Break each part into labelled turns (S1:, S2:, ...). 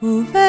S1: Over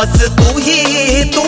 S2: बस तू ही तू